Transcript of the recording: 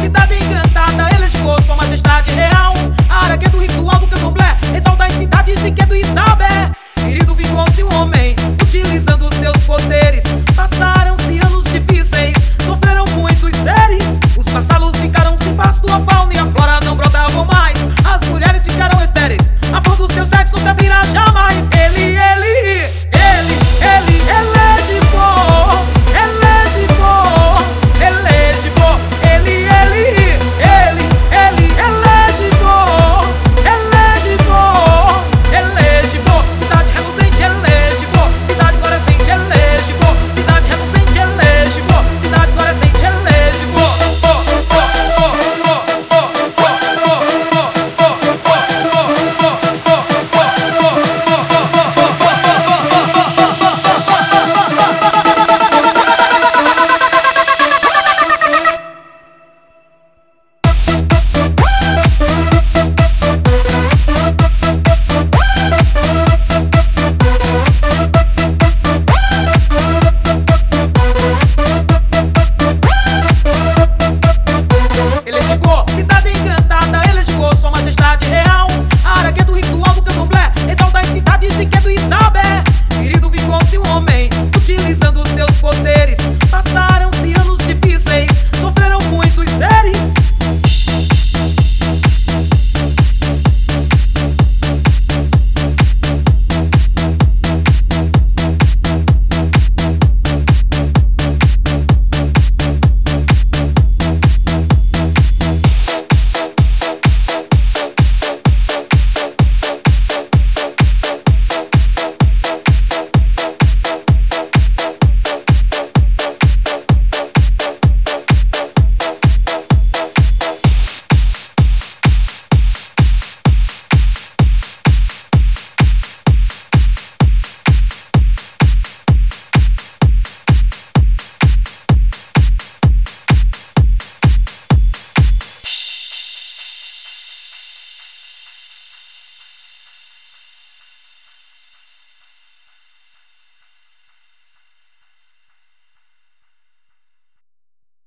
Cidade encantada, ele chegou, sua majestade real. A é do ritual do candomblé, exalta em cidades de Quedo e é Isabé. Querido visual, se o homem